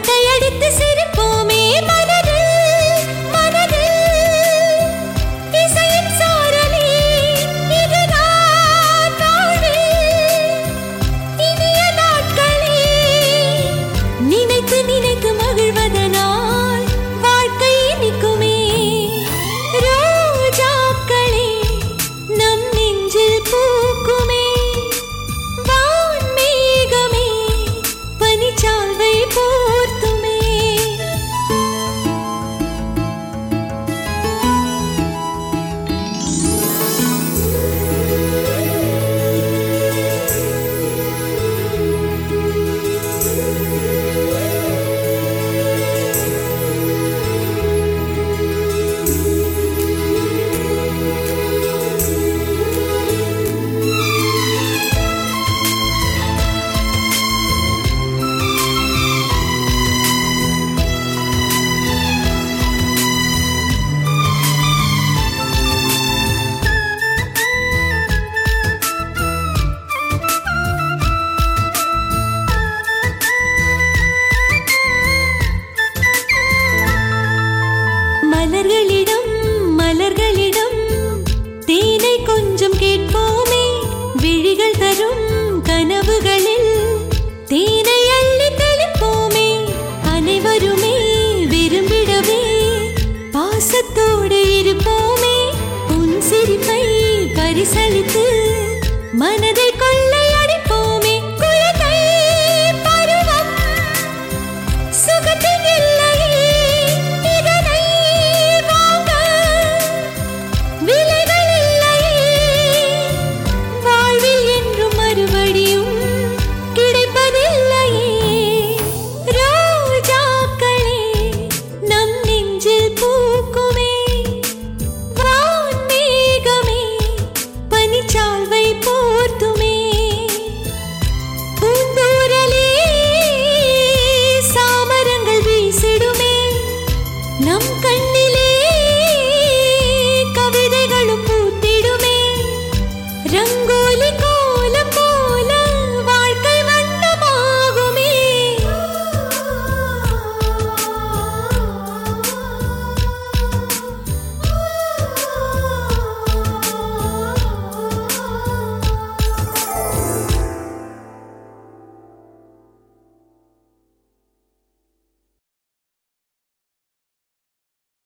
அரட்டை அடித்து சிரிப்போமே மறு மலர்களிடம் மலர்களிடம். தேனை கொஞ்சம் கேட்போமே விழிகள் தரும் கனவுகளில். தேனை அள்ளி தெளிப்போமே அனைவருமே விரும்பிடவே. பாசத்தோடு இருப்போமே உன் சிரிப்பை பரிசளித்து மன